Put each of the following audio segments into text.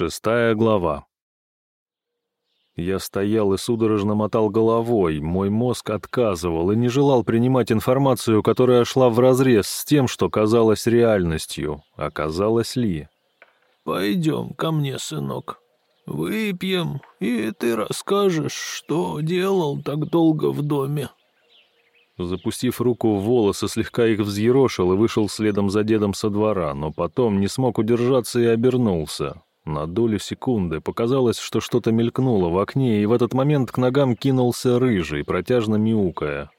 Шестая глава. Я стоял и судорожно мотал головой, мой мозг отказывал и не желал принимать информацию, которая шла вразрез с тем, что казалось реальностью. Оказалось ли? «Пойдем ко мне, сынок. Выпьем, и ты расскажешь, что делал так долго в доме». Запустив руку в волосы, слегка их взъерошил и вышел следом за дедом со двора, но потом не смог удержаться и обернулся. На долю секунды показалось, что что-то мелькнуло в окне, и в этот момент к ногам кинулся рыжий, протяжно мяукая.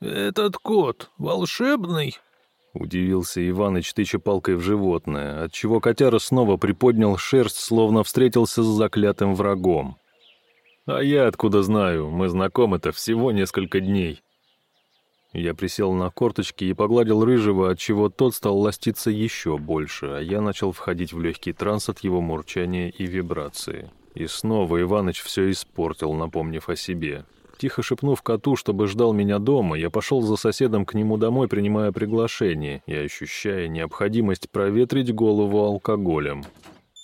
«Этот кот волшебный?» — удивился Иваныч, тыча палкой в животное, отчего котяра снова приподнял шерсть, словно встретился с заклятым врагом. «А я откуда знаю? Мы знакомы-то всего несколько дней». Я присел на корточки и погладил рыжего, отчего тот стал ластиться еще больше, а я начал входить в легкий транс от его мурчания и вибрации. И снова Иваныч все испортил, напомнив о себе. Тихо шепнув коту, чтобы ждал меня дома, я пошел за соседом к нему домой, принимая приглашение и ощущая необходимость проветрить голову алкоголем.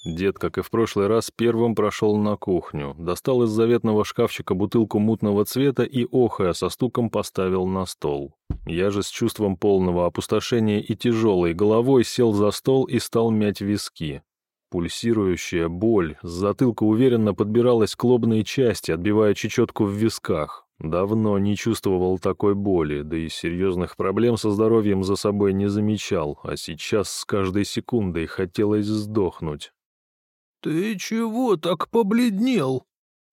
Дед, как и в прошлый раз, первым прошел на кухню, достал из заветного шкафчика бутылку мутного цвета и, охая, со стуком поставил на стол. Я же с чувством полного опустошения и тяжелой головой сел за стол и стал мять виски. Пульсирующая боль с затылка уверенно подбиралась к лобной части, отбивая чечетку в висках. Давно не чувствовал такой боли, да и серьезных проблем со здоровьем за собой не замечал, а сейчас с каждой секундой хотелось сдохнуть. «Ты чего так побледнел?»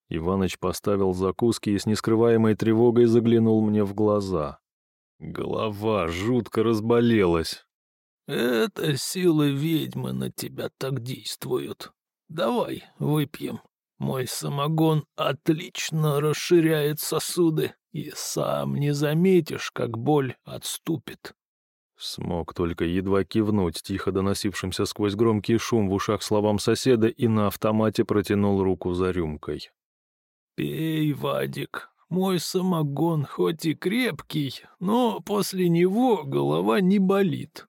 Иваныч поставил закуски и с нескрываемой тревогой заглянул мне в глаза. Голова жутко разболелась. «Это силы ведьмы на тебя так действуют. Давай выпьем. Мой самогон отлично расширяет сосуды, и сам не заметишь, как боль отступит». Смог только едва кивнуть тихо доносившимся сквозь громкий шум в ушах словам соседа и на автомате протянул руку за рюмкой. «Пей, Вадик, мой самогон хоть и крепкий, но после него голова не болит.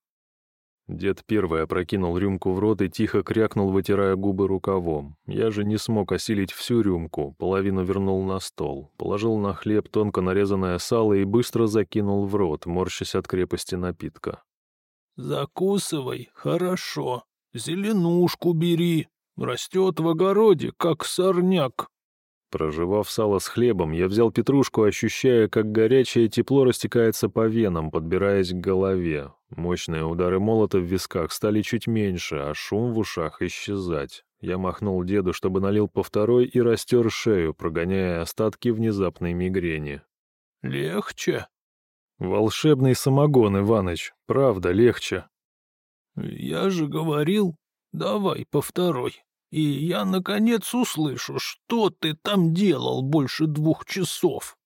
Дед первый опрокинул рюмку в рот и тихо крякнул, вытирая губы рукавом. Я же не смог осилить всю рюмку, половину вернул на стол, положил на хлеб тонко нарезанное сало и быстро закинул в рот, морщась от крепости напитка. «Закусывай, хорошо. Зеленушку бери. Растет в огороде, как сорняк». Проживав сало с хлебом, я взял петрушку, ощущая, как горячее тепло растекается по венам, подбираясь к голове. Мощные удары молота в висках стали чуть меньше, а шум в ушах исчезать. Я махнул деду, чтобы налил по второй и растер шею, прогоняя остатки внезапной мигрени. «Легче?» «Волшебный самогон, Иваныч. Правда, легче». «Я же говорил, давай по второй» и я, наконец, услышу, что ты там делал больше двух часов».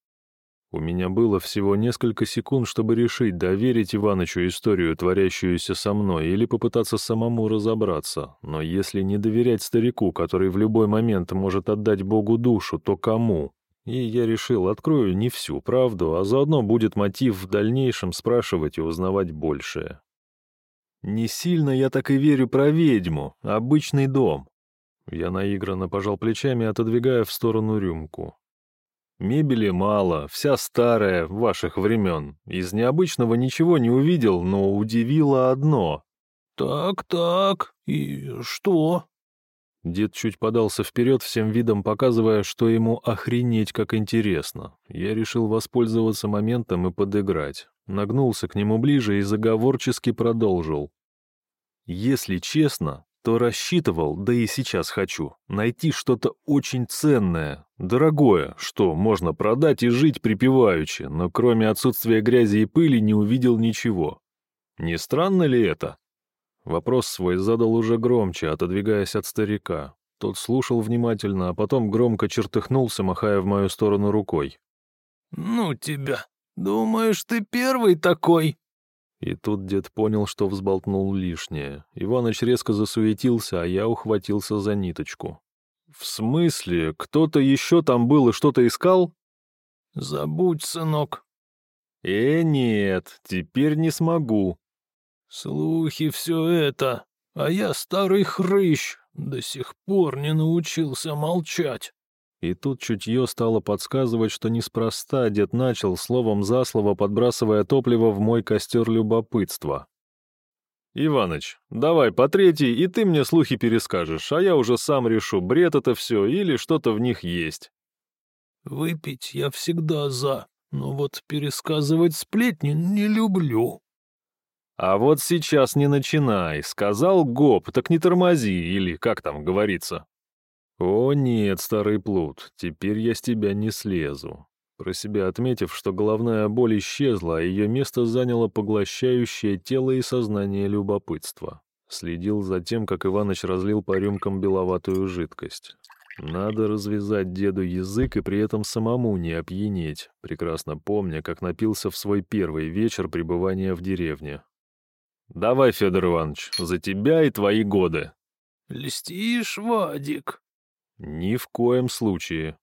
У меня было всего несколько секунд, чтобы решить, доверить Иванычу историю, творящуюся со мной, или попытаться самому разобраться. Но если не доверять старику, который в любой момент может отдать Богу душу, то кому? И я решил, открою не всю правду, а заодно будет мотив в дальнейшем спрашивать и узнавать большее. Не сильно я так и верю про ведьму, обычный дом. Я наигранно пожал плечами, отодвигая в сторону рюмку. Мебели мало, вся старая, ваших времен. Из необычного ничего не увидел, но удивило одно. «Так-так, и что?» Дед чуть подался вперед, всем видом показывая, что ему охренеть как интересно. Я решил воспользоваться моментом и подыграть. Нагнулся к нему ближе и заговорчески продолжил. «Если честно, то рассчитывал, да и сейчас хочу, найти что-то очень ценное, дорогое, что можно продать и жить припеваючи, но кроме отсутствия грязи и пыли не увидел ничего. Не странно ли это? Вопрос свой задал уже громче, отодвигаясь от старика. Тот слушал внимательно, а потом громко чертыхнулся, махая в мою сторону рукой. «Ну тебя! Думаешь, ты первый такой?» И тут дед понял, что взболтнул лишнее. Иваныч резко засуетился, а я ухватился за ниточку. «В смысле? Кто-то еще там был и что-то искал?» «Забудь, сынок». «Э, нет, теперь не смогу». «Слухи все это, а я старый хрыщ, До сих пор не научился молчать. И тут чутье стало подсказывать, что неспроста дед начал словом за слово, подбрасывая топливо в мой костер любопытства. «Иваныч, давай по третьей, и ты мне слухи перескажешь, а я уже сам решу, бред это все или что-то в них есть». «Выпить я всегда за, но вот пересказывать сплетни не люблю». «А вот сейчас не начинай. Сказал гоп, так не тормози, или как там говорится». «О нет, старый плут, теперь я с тебя не слезу». Про себя отметив, что головная боль исчезла, а ее место заняло поглощающее тело и сознание любопытства. Следил за тем, как Иваныч разлил по рюмкам беловатую жидкость. Надо развязать деду язык и при этом самому не опьянеть, прекрасно помня, как напился в свой первый вечер пребывания в деревне. «Давай, Федор Иванович, за тебя и твои годы». «Льстишь, Вадик?» «Ни в коем случае».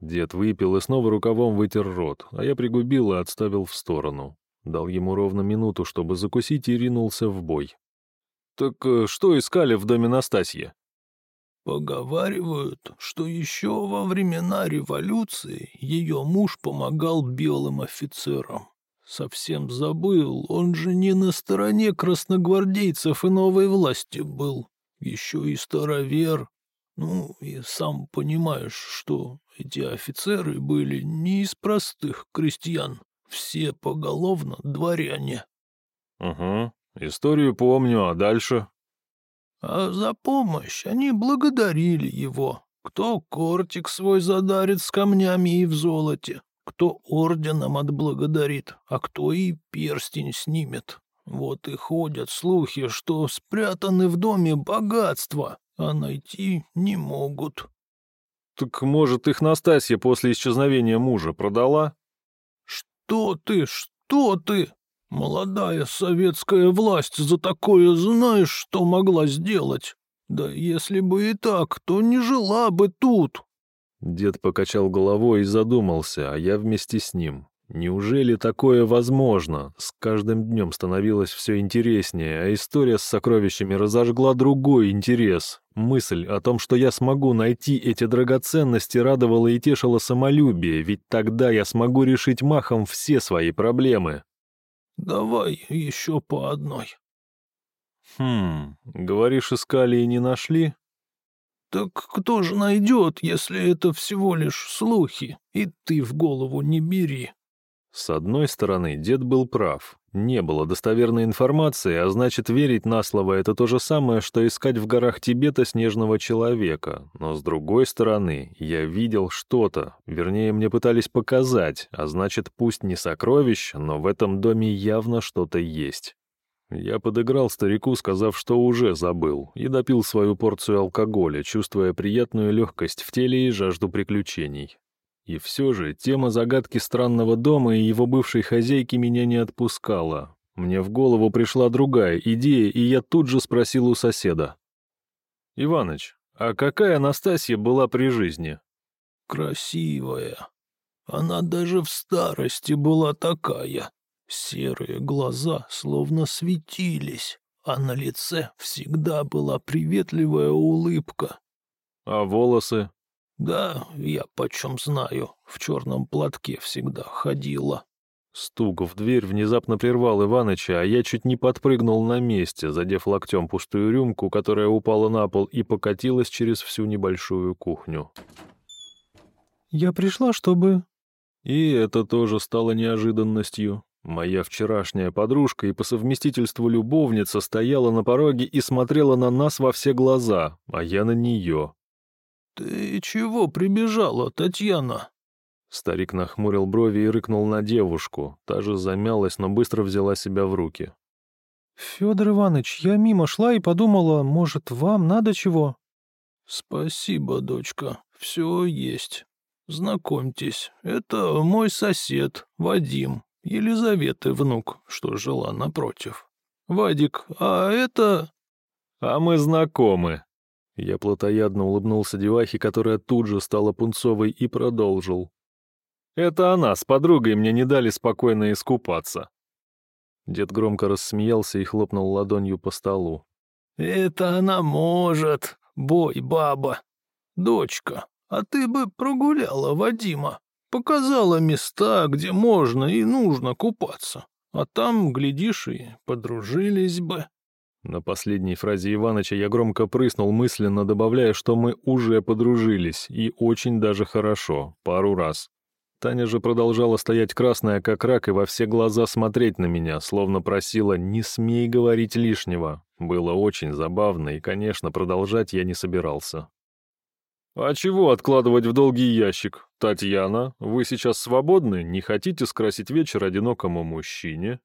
Дед выпил и снова рукавом вытер рот, а я пригубил и отставил в сторону. Дал ему ровно минуту, чтобы закусить, и ринулся в бой. «Так э, что искали в доме Настасьи?» Поговаривают, что еще во времена революции ее муж помогал белым офицерам. Совсем забыл, он же не на стороне красногвардейцев и новой власти был. Еще и старовер. Ну, и сам понимаешь, что эти офицеры были не из простых крестьян. Все поголовно дворяне. Угу, историю помню, а дальше? А за помощь они благодарили его. Кто кортик свой задарит с камнями и в золоте, кто орденом отблагодарит, а кто и перстень снимет. Вот и ходят слухи, что спрятаны в доме богатства, а найти не могут. Так, может, их Настасья после исчезновения мужа продала? Что ты, что ты? Молодая советская власть за такое знаешь, что могла сделать? Да если бы и так, то не жила бы тут. Дед покачал головой и задумался, а я вместе с ним. Неужели такое возможно? С каждым днем становилось все интереснее, а история с сокровищами разожгла другой интерес. Мысль о том, что я смогу найти эти драгоценности, радовала и тешила самолюбие, ведь тогда я смогу решить махом все свои проблемы. «Давай еще по одной». «Хм, говоришь, искали и не нашли?» «Так кто же найдет, если это всего лишь слухи, и ты в голову не бери?» С одной стороны, дед был прав. Не было достоверной информации, а значит, верить на слово — это то же самое, что искать в горах Тибета снежного человека. Но с другой стороны, я видел что-то, вернее, мне пытались показать, а значит, пусть не сокровищ, но в этом доме явно что-то есть. Я подыграл старику, сказав, что уже забыл, и допил свою порцию алкоголя, чувствуя приятную легкость в теле и жажду приключений. И все же тема загадки странного дома и его бывшей хозяйки меня не отпускала. Мне в голову пришла другая идея, и я тут же спросил у соседа. «Иваныч, а какая Анастасия была при жизни?» «Красивая. Она даже в старости была такая. Серые глаза словно светились, а на лице всегда была приветливая улыбка. А волосы? Да, я почем знаю, в черном платке всегда ходила. Стук в дверь внезапно прервал Иваныча, а я чуть не подпрыгнул на месте, задев локтем пустую рюмку, которая упала на пол и покатилась через всю небольшую кухню. «Я пришла, чтобы...» И это тоже стало неожиданностью. Моя вчерашняя подружка и по совместительству любовница стояла на пороге и смотрела на нас во все глаза, а я на нее. «Ты чего прибежала, Татьяна?» Старик нахмурил брови и рыкнул на девушку. Та же замялась, но быстро взяла себя в руки. «Федор Иванович, я мимо шла и подумала, может, вам надо чего?» «Спасибо, дочка, все есть. Знакомьтесь, это мой сосед, Вадим, Елизаветы внук, что жила напротив. Вадик, а это...» «А мы знакомы». Я плотоядно улыбнулся девахе, которая тут же стала пунцовой, и продолжил. «Это она с подругой мне не дали спокойно искупаться». Дед громко рассмеялся и хлопнул ладонью по столу. «Это она может. Бой, баба. Дочка, а ты бы прогуляла Вадима. Показала места, где можно и нужно купаться. А там, глядишь, и подружились бы. На последней фразе Иваныча я громко прыснул, мысленно добавляя, что мы уже подружились, и очень даже хорошо, пару раз. Таня же продолжала стоять красная, как рак, и во все глаза смотреть на меня, словно просила «не смей говорить лишнего». Было очень забавно, и, конечно, продолжать я не собирался. «А чего откладывать в долгий ящик? Татьяна, вы сейчас свободны? Не хотите скрасить вечер одинокому мужчине?»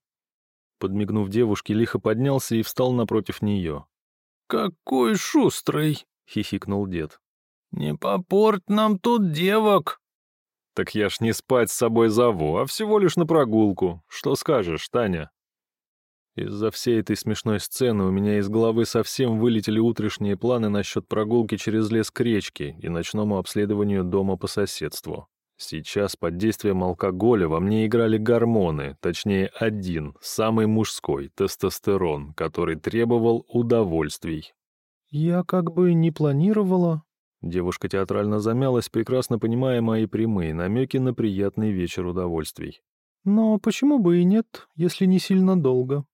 Подмигнув девушке, лихо поднялся и встал напротив нее. «Какой шустрый!» — хихикнул дед. «Не попорть нам тут девок!» «Так я ж не спать с собой зову, а всего лишь на прогулку. Что скажешь, Таня?» Из-за всей этой смешной сцены у меня из головы совсем вылетели утрешние планы насчет прогулки через лес к речке и ночному обследованию дома по соседству. Сейчас под действием алкоголя во мне играли гормоны, точнее один, самый мужской, тестостерон, который требовал удовольствий. «Я как бы не планировала». Девушка театрально замялась, прекрасно понимая мои прямые намеки на приятный вечер удовольствий. «Но почему бы и нет, если не сильно долго?»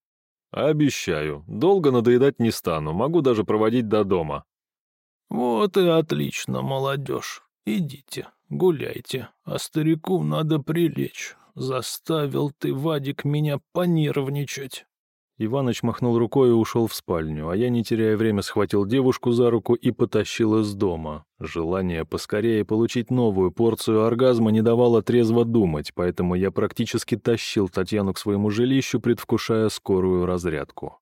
«Обещаю, долго надоедать не стану, могу даже проводить до дома». «Вот и отлично, молодежь. Идите, гуляйте, а старику надо прилечь. Заставил ты, Вадик, меня понервничать». Иваныч махнул рукой и ушел в спальню, а я, не теряя время, схватил девушку за руку и потащил из дома. Желание поскорее получить новую порцию оргазма не давало трезво думать, поэтому я практически тащил Татьяну к своему жилищу, предвкушая скорую разрядку.